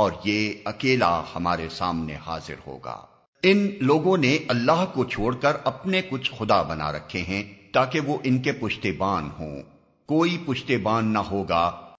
اور یہ اکیلا ہمارے سامنے حاضر ہوگا۔ ان لوگوں نے اللہ کو چھوڑ کر اپنے کچھ خدا بنا رکھے ہیں تاکہ وہ ان کے پشتے بان ہوں۔ کوئی پشتے بان نہ ہوگا۔